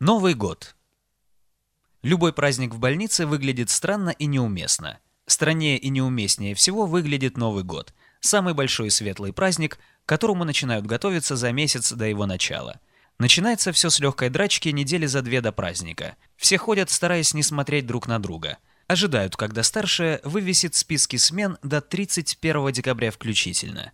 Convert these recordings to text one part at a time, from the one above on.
Новый год. Любой праздник в больнице выглядит странно и неуместно. Страннее и неуместнее всего выглядит Новый год. Самый большой и светлый праздник, к которому начинают готовиться за месяц до его начала. Начинается все с легкой драчки недели за две до праздника. Все ходят, стараясь не смотреть друг на друга. Ожидают, когда старшая вывесит списки смен до 31 декабря включительно.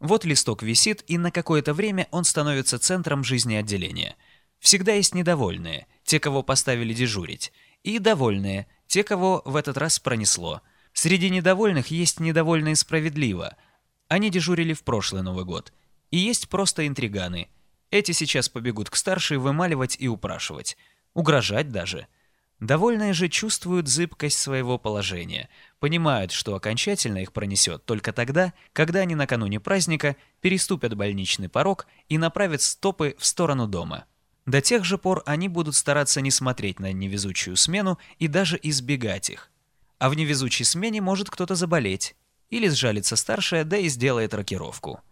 Вот листок висит, и на какое-то время он становится центром жизни отделения – Всегда есть недовольные, те, кого поставили дежурить, и довольные, те, кого в этот раз пронесло. Среди недовольных есть недовольные справедливо. Они дежурили в прошлый Новый год. И есть просто интриганы. Эти сейчас побегут к старшей вымаливать и упрашивать. Угрожать даже. Довольные же чувствуют зыбкость своего положения, понимают, что окончательно их пронесет только тогда, когда они накануне праздника переступят больничный порог и направят стопы в сторону дома. До тех же пор они будут стараться не смотреть на невезучую смену и даже избегать их. А в невезучей смене может кто-то заболеть. Или сжалится старшая, да и сделает рокировку.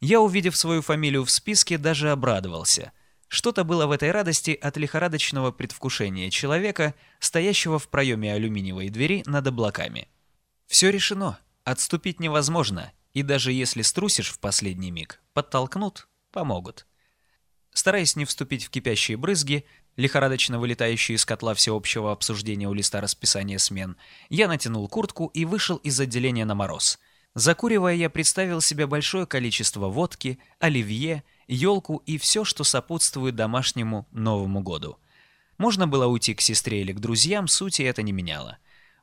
Я, увидев свою фамилию в списке, даже обрадовался. Что-то было в этой радости от лихорадочного предвкушения человека, стоящего в проеме алюминиевой двери над облаками. Все решено. Отступить невозможно. И даже если струсишь в последний миг, подтолкнут, помогут. Стараясь не вступить в кипящие брызги, лихорадочно вылетающие из котла всеобщего обсуждения у листа расписания смен, я натянул куртку и вышел из отделения на мороз. Закуривая, я представил себе большое количество водки, оливье, елку и все, что сопутствует домашнему Новому году. Можно было уйти к сестре или к друзьям, сути это не меняло.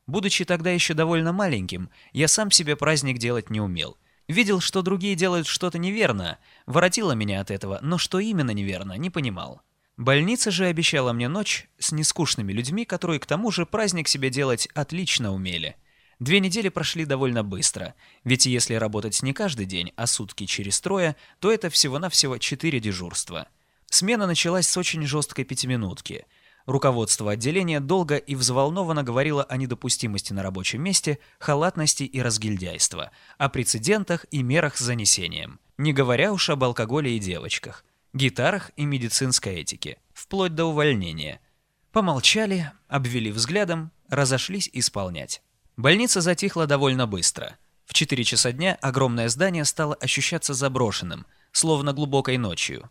Будучи тогда еще довольно маленьким, я сам себе праздник делать не умел – Видел, что другие делают что-то неверно, воротило меня от этого, но что именно неверно, не понимал. Больница же обещала мне ночь с нескучными людьми, которые к тому же праздник себе делать отлично умели. Две недели прошли довольно быстро, ведь если работать не каждый день, а сутки через трое, то это всего-навсего четыре дежурства. Смена началась с очень жесткой пятиминутки – Руководство отделения долго и взволнованно говорило о недопустимости на рабочем месте, халатности и разгильдяйства, о прецедентах и мерах с занесением. Не говоря уж об алкоголе и девочках, гитарах и медицинской этике, вплоть до увольнения. Помолчали, обвели взглядом, разошлись исполнять. Больница затихла довольно быстро. В 4 часа дня огромное здание стало ощущаться заброшенным, словно глубокой ночью.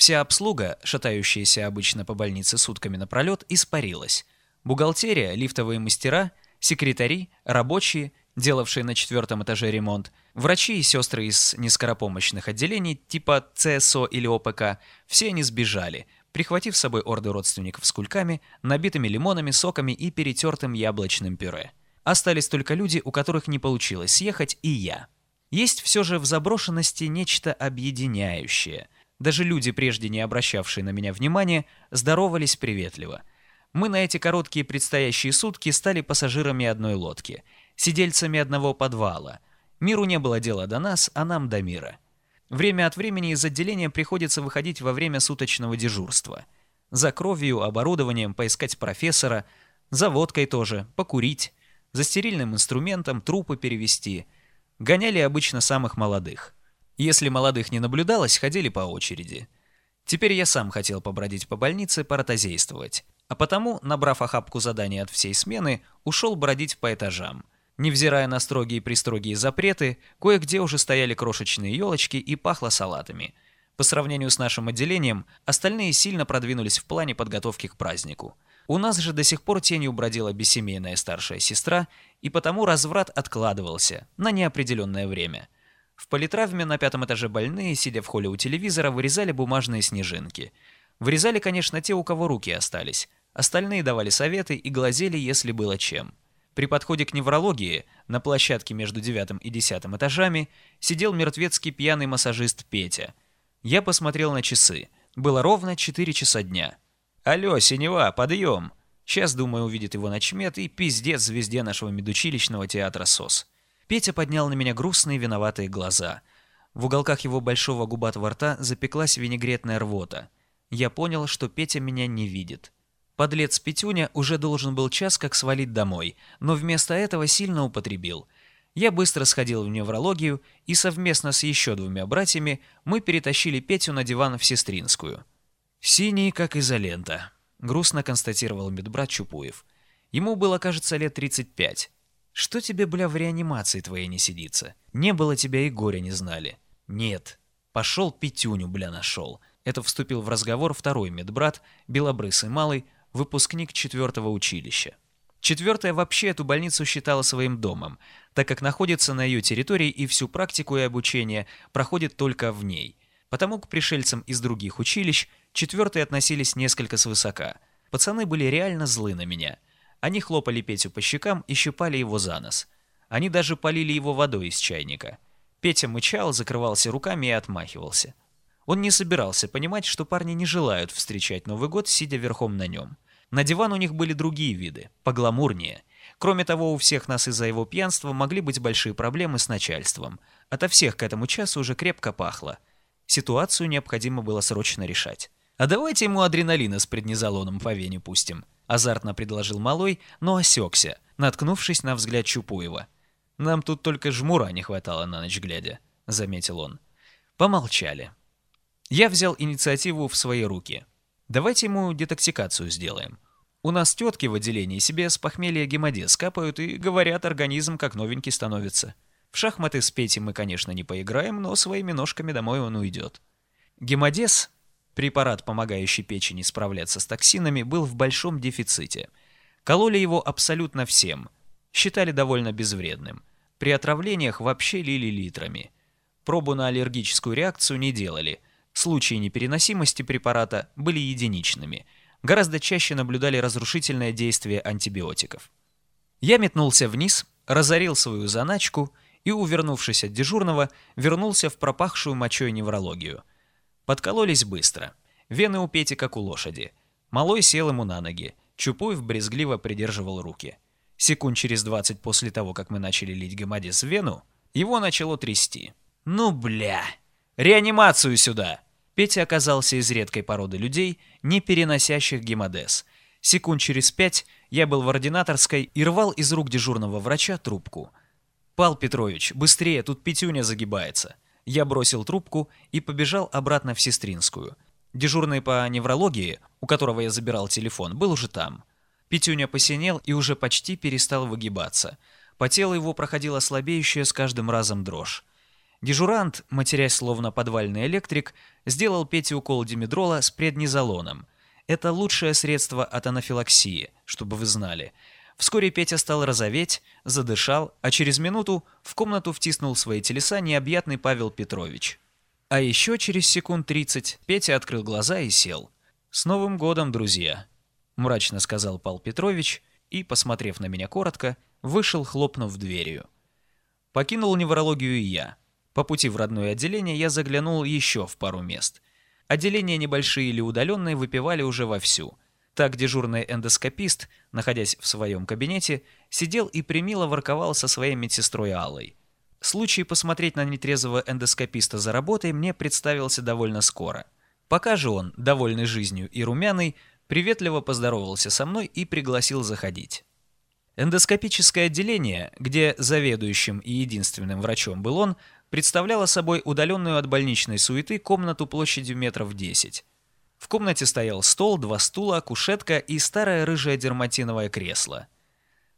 Вся обслуга, шатающаяся обычно по больнице сутками напролет, испарилась. Бухгалтерия, лифтовые мастера, секретари, рабочие, делавшие на четвертом этаже ремонт, врачи и сестры из нескоропомощных отделений типа ЦСО или ОПК, все они сбежали, прихватив с собой орды родственников с кульками, набитыми лимонами, соками и перетертым яблочным пюре. Остались только люди, у которых не получилось съехать, и я. Есть все же в заброшенности нечто объединяющее – даже люди, прежде не обращавшие на меня внимания, здоровались приветливо. Мы на эти короткие предстоящие сутки стали пассажирами одной лодки, сидельцами одного подвала. Миру не было дела до нас, а нам до мира. Время от времени из отделения приходится выходить во время суточного дежурства. За кровью, оборудованием поискать профессора, за водкой тоже, покурить, за стерильным инструментом трупы перевести. Гоняли обычно самых молодых – если молодых не наблюдалось, ходили по очереди. Теперь я сам хотел побродить по больнице, поротозействовать. А потому, набрав охапку заданий от всей смены, ушел бродить по этажам. Невзирая на строгие-пристрогие запреты, кое-где уже стояли крошечные елочки и пахло салатами. По сравнению с нашим отделением, остальные сильно продвинулись в плане подготовки к празднику. У нас же до сих пор тенью бродила бессемейная старшая сестра, и потому разврат откладывался на неопределенное время – в политравме на пятом этаже больные, сидя в холле у телевизора, вырезали бумажные снежинки. Вырезали, конечно, те, у кого руки остались. Остальные давали советы и глазели, если было чем. При подходе к неврологии, на площадке между девятым и десятым этажами, сидел мертвецкий пьяный массажист Петя. Я посмотрел на часы. Было ровно 4 часа дня. «Алло, Синева, подъем!» Сейчас, думаю, увидит его начмет и пиздец звезде нашего медучилищного театра СОС. Петя поднял на меня грустные виноватые глаза. В уголках его большого губатого рта запеклась винегретная рвота. Я понял, что Петя меня не видит. Подлец Петюня уже должен был час как свалить домой, но вместо этого сильно употребил. Я быстро сходил в неврологию, и совместно с еще двумя братьями мы перетащили Петю на диван в Сестринскую. «Синий, как изолента», — грустно констатировал медбрат Чупуев. Ему было, кажется, лет 35. «Что тебе, бля, в реанимации твоей не сидится? Не было тебя и горя не знали». «Нет. Пошел Петюню, бля, нашел». Это вступил в разговор второй медбрат, белобрысый малый, выпускник четвертого училища. Четвертая вообще эту больницу считала своим домом, так как находится на ее территории и всю практику и обучение проходит только в ней. Потому к пришельцам из других училищ четвертые относились несколько свысока. Пацаны были реально злы на меня. Они хлопали Петю по щекам и щипали его за нос. Они даже полили его водой из чайника. Петя мычал, закрывался руками и отмахивался. Он не собирался понимать, что парни не желают встречать Новый год, сидя верхом на нем. На диван у них были другие виды, погламурнее. Кроме того, у всех нас из-за его пьянства могли быть большие проблемы с начальством. Ото всех к этому часу уже крепко пахло. Ситуацию необходимо было срочно решать. «А давайте ему адреналина с преднизолоном по вене пустим», — азартно предложил Малой, но осекся, наткнувшись на взгляд Чупуева. «Нам тут только жмура не хватало на ночь глядя», — заметил он. Помолчали. Я взял инициативу в свои руки. Давайте ему детоксикацию сделаем. У нас тетки в отделении себе с похмелья гемодез капают и, говорят, организм как новенький становится. В шахматы с Петей мы, конечно, не поиграем, но своими ножками домой он уйдет. Гемодез, препарат, помогающий печени справляться с токсинами, был в большом дефиците. Кололи его абсолютно всем. Считали довольно безвредным. При отравлениях вообще лили литрами. Пробу на аллергическую реакцию не делали – Случаи непереносимости препарата были единичными. Гораздо чаще наблюдали разрушительное действие антибиотиков. Я метнулся вниз, разорил свою заначку и, увернувшись от дежурного, вернулся в пропахшую мочой неврологию. Подкололись быстро. Вены у Пети как у лошади. Малой сел ему на ноги. Чупуев брезгливо придерживал руки. Секунд через 20 после того, как мы начали лить гемодис в вену, его начало трясти. «Ну, бля!» Реанимацию сюда!» Петя оказался из редкой породы людей, не переносящих гемодез. Секунд через пять я был в ординаторской и рвал из рук дежурного врача трубку. «Пал Петрович, быстрее, тут Петюня загибается». Я бросил трубку и побежал обратно в Сестринскую. Дежурный по неврологии, у которого я забирал телефон, был уже там. Петюня посинел и уже почти перестал выгибаться. По телу его проходила слабеющая с каждым разом дрожь. Дежурант, матерясь словно подвальный электрик, сделал Пете укол димедрола с преднизолоном. Это лучшее средство от анафилаксии, чтобы вы знали. Вскоре Петя стал розоветь, задышал, а через минуту в комнату втиснул свои телеса необъятный Павел Петрович. А еще через секунд 30 Петя открыл глаза и сел. «С Новым годом, друзья!» – мрачно сказал Павел Петрович и, посмотрев на меня коротко, вышел, хлопнув дверью. Покинул неврологию и я – по пути в родное отделение я заглянул еще в пару мест. Отделения небольшие или удаленные выпивали уже вовсю. Так дежурный эндоскопист, находясь в своем кабинете, сидел и примило ворковал со своей медсестрой Аллой. Случай посмотреть на нетрезвого эндоскописта за работой мне представился довольно скоро. Пока же он, довольный жизнью и румяный, приветливо поздоровался со мной и пригласил заходить. Эндоскопическое отделение, где заведующим и единственным врачом был он, представляла собой удаленную от больничной суеты комнату площадью метров 10. Комнате стоял стол, два стула, кушетка и старое рыжее дерматиновое кресло.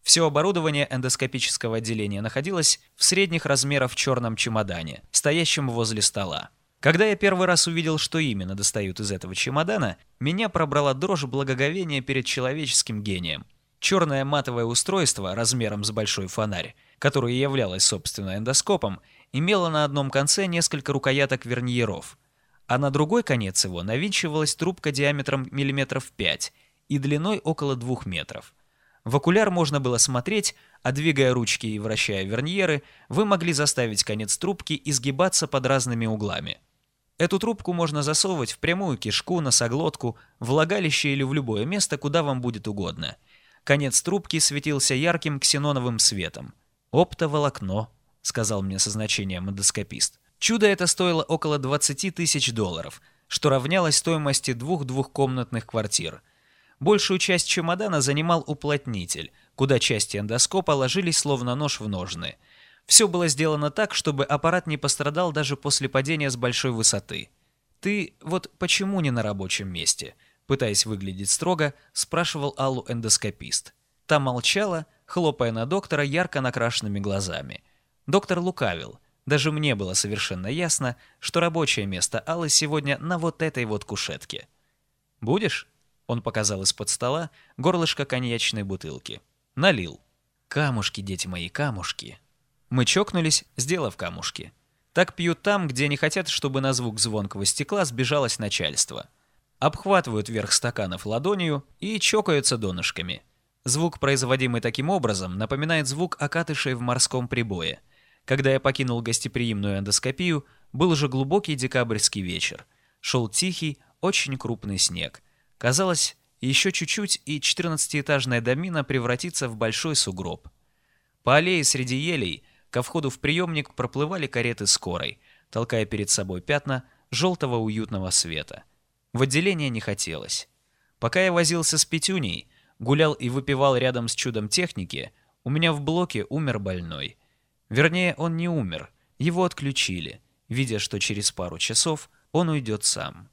Все оборудование эндоскопического отделения находилось в средних размерах черном чемодане, стоящем возле стола. Когда я первый раз увидел, что именно достают из этого чемодана, меня пробрала дрожь благоговения перед человеческим гением. Черное матовое устройство размером с большой фонарь, которое являлось, собственно, эндоскопом, имела на одном конце несколько рукояток верниеров, а на другой конец его навинчивалась трубка диаметром миллиметров 5 и длиной около 2 метров. В окуляр можно было смотреть, а двигая ручки и вращая верниеры, вы могли заставить конец трубки изгибаться под разными углами. Эту трубку можно засовывать в прямую кишку, носоглотку, влагалище или в любое место, куда вам будет угодно. Конец трубки светился ярким ксеноновым светом. Оптоволокно — сказал мне со значением эндоскопист. Чудо это стоило около 20 тысяч долларов, что равнялось стоимости двух двухкомнатных квартир. Большую часть чемодана занимал уплотнитель, куда части эндоскопа ложились словно нож в ножны. Все было сделано так, чтобы аппарат не пострадал даже после падения с большой высоты. «Ты вот почему не на рабочем месте?» Пытаясь выглядеть строго, спрашивал Аллу эндоскопист. Та молчала, хлопая на доктора ярко накрашенными глазами. Доктор лукавил. Даже мне было совершенно ясно, что рабочее место Аллы сегодня на вот этой вот кушетке. «Будешь?» Он показал из-под стола горлышко коньячной бутылки. Налил. «Камушки, дети мои, камушки». Мы чокнулись, сделав камушки. Так пьют там, где не хотят, чтобы на звук звонкого стекла сбежалось начальство. Обхватывают верх стаканов ладонью и чокаются донышками. Звук, производимый таким образом, напоминает звук окатышей в морском прибое. Когда я покинул гостеприимную эндоскопию, был уже глубокий декабрьский вечер. Шел тихий, очень крупный снег. Казалось, еще чуть-чуть, и 14-этажная домина превратится в большой сугроб. По аллее среди елей ко входу в приемник проплывали кареты скорой, толкая перед собой пятна желтого уютного света. В отделение не хотелось. Пока я возился с Петюней, гулял и выпивал рядом с чудом техники, у меня в блоке умер больной. Вернее, он не умер, его отключили, видя, что через пару часов он уйдет сам.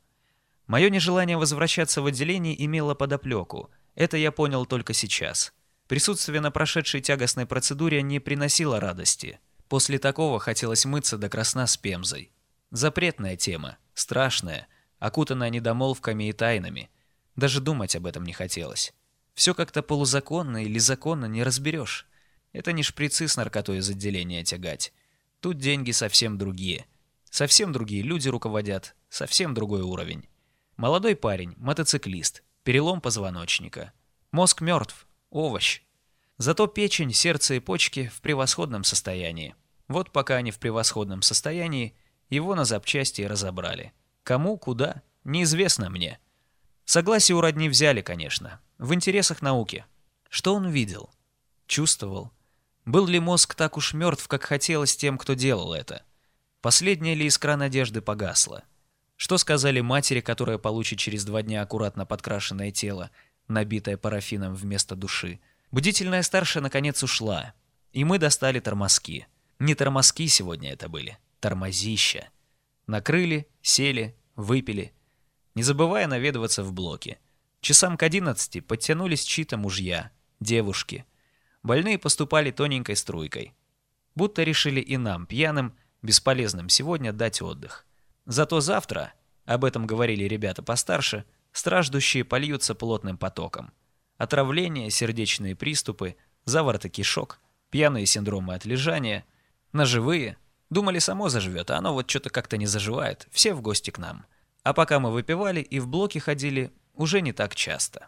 Мое нежелание возвращаться в отделение имело подоплеку. Это я понял только сейчас. Присутствие на прошедшей тягостной процедуре не приносило радости. После такого хотелось мыться до красна с пемзой. Запретная тема, страшная, окутанная недомолвками и тайнами. Даже думать об этом не хотелось. Все как-то полузаконно или законно не разберешь. Это не шприцы с наркотой из отделения тягать. Тут деньги совсем другие. Совсем другие люди руководят, совсем другой уровень. Молодой парень, мотоциклист, перелом позвоночника. Мозг мертв, овощ. Зато печень, сердце и почки в превосходном состоянии. Вот пока они в превосходном состоянии, его на запчасти разобрали. Кому, куда, неизвестно мне. Согласие у родни взяли, конечно, в интересах науки. Что он видел? Чувствовал? Был ли мозг так уж мертв, как хотелось тем, кто делал это? Последняя ли искра надежды погасла? Что сказали матери, которая получит через два дня аккуратно подкрашенное тело, набитое парафином вместо души? Бдительная старшая наконец ушла, и мы достали тормозки. Не тормозки сегодня это были, тормозища. Накрыли, сели, выпили, не забывая наведываться в блоки. Часам к одиннадцати подтянулись чьи-то мужья, девушки. Больные поступали тоненькой струйкой. Будто решили и нам, пьяным, бесполезным сегодня дать отдых. Зато завтра, об этом говорили ребята постарше, страждущие польются плотным потоком. Отравление, сердечные приступы, завороты кишок, пьяные синдромы отлежания, ножевые. Думали, само заживет, а оно вот что-то как-то не заживает. Все в гости к нам. А пока мы выпивали и в блоки ходили, уже не так часто.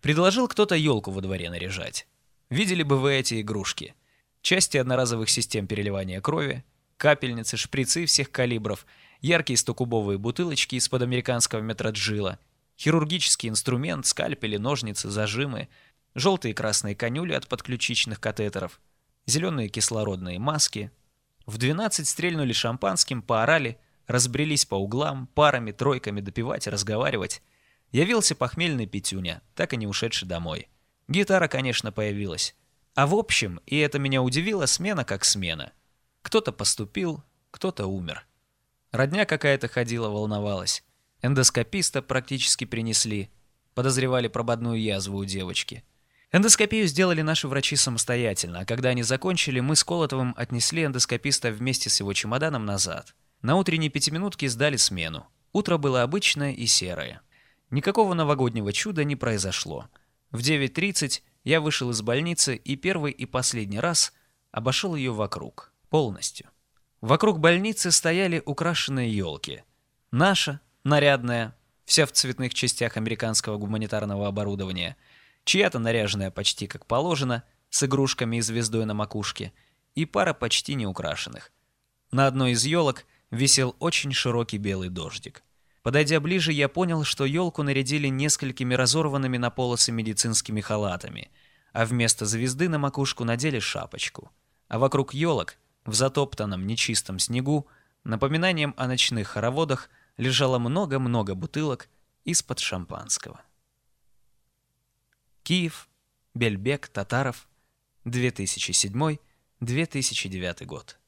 Предложил кто-то елку во дворе наряжать. Видели бы вы эти игрушки. Части одноразовых систем переливания крови, капельницы, шприцы всех калибров – яркие стокубовые бутылочки из-под американского метроджила, хирургический инструмент, скальпели, ножницы, зажимы, желтые и красные конюли от подключичных катетеров, зеленые кислородные маски. В 12 стрельнули шампанским, поорали, разбрелись по углам, парами, тройками допивать разговаривать. Явился похмельный Петюня, так и не ушедший домой. Гитара, конечно, появилась. А в общем, и это меня удивило, смена как смена. Кто-то поступил, кто-то умер. Родня какая-то ходила, волновалась. Эндоскописта практически принесли. Подозревали прободную язву у девочки. Эндоскопию сделали наши врачи самостоятельно, а когда они закончили, мы с Колотовым отнесли эндоскописта вместе с его чемоданом назад. На утренней пятиминутке сдали смену. Утро было обычное и серое. Никакого новогоднего чуда не произошло. В 9.30 я вышел из больницы и первый и последний раз обошел ее вокруг. Полностью. Вокруг больницы стояли украшенные елки. Наша, нарядная, вся в цветных частях американского гуманитарного оборудования, чья-то наряженная почти как положено, с игрушками и звездой на макушке, и пара почти неукрашенных. На одной из елок висел очень широкий белый дождик. Подойдя ближе, я понял, что елку нарядили несколькими разорванными на полосы медицинскими халатами, а вместо звезды на макушку надели шапочку. А вокруг елок в затоптанном нечистом снегу, напоминанием о ночных хороводах, лежало много-много бутылок из-под шампанского. Киев, Бельбек, Татаров, 2007-2009 год.